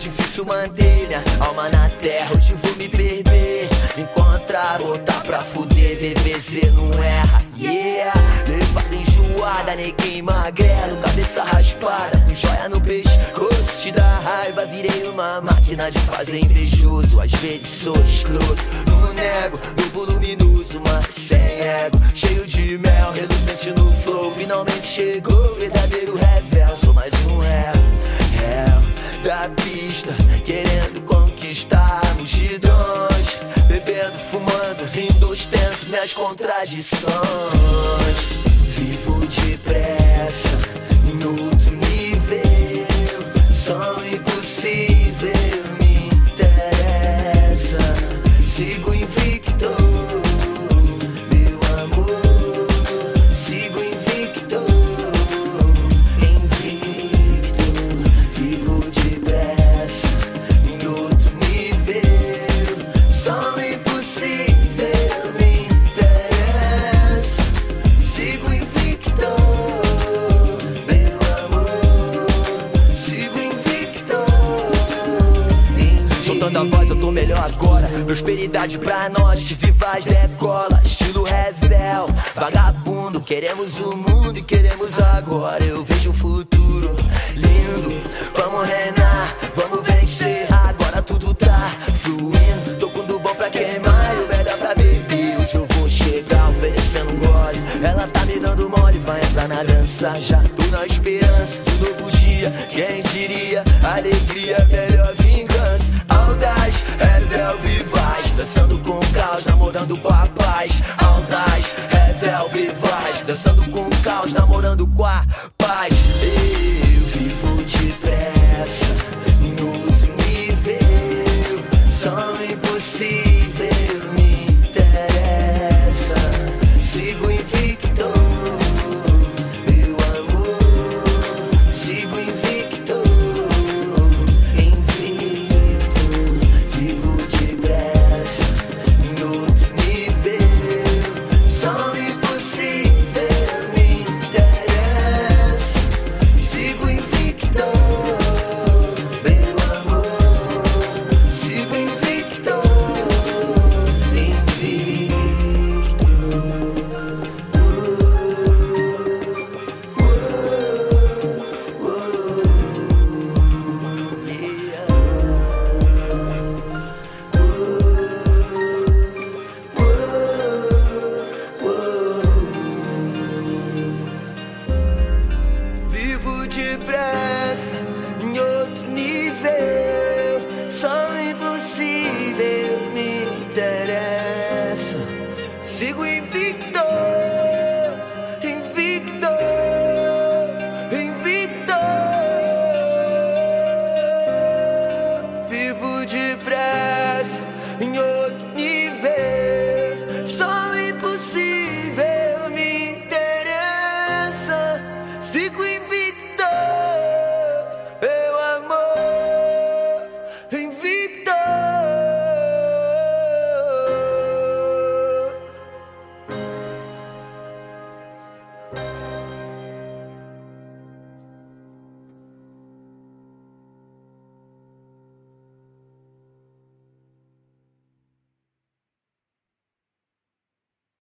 difícil manter minha alma na terra. Hoje vou me perder. Encontrar, voltar pra fuder. VVZ não erra, yeah. Levada enjoada, neguinho magrelo. Cabeça raspada, com joia no pescoço. Te dá raiva, virei uma máquina de fazer invejoso. Às vezes sou escroto, não nego. No voluminoso, mas sem ego. Cheio de mel, reluzente no flow. Finalmente chegou verdadeiro revel. Sou mais um réu da pista. Querendo conquistar multidões. Bebendo, fumando, rindo, ostento minhas contradições. Soltando a voz, eu tô melhor agora. Prosperidade pra nós que vivas decola. Estilo revel, vagabundo. Queremos o mundo e queremos agora. Eu vejo o futuro lindo. Vamos reinar, vamos vencer. Agora tudo tá fluindo. Tô com do bom pra queimar e o melhor pra beber. Hoje eu vou chegar oferecendo um gole. Ela tá me dando mole, vai entrar na dança. Já tô na esperança de novo dia. Quem diria? Alegria, melhor vingança. Audaz, revel vivaz. Dançando com o caos, namorando com Vivo depressa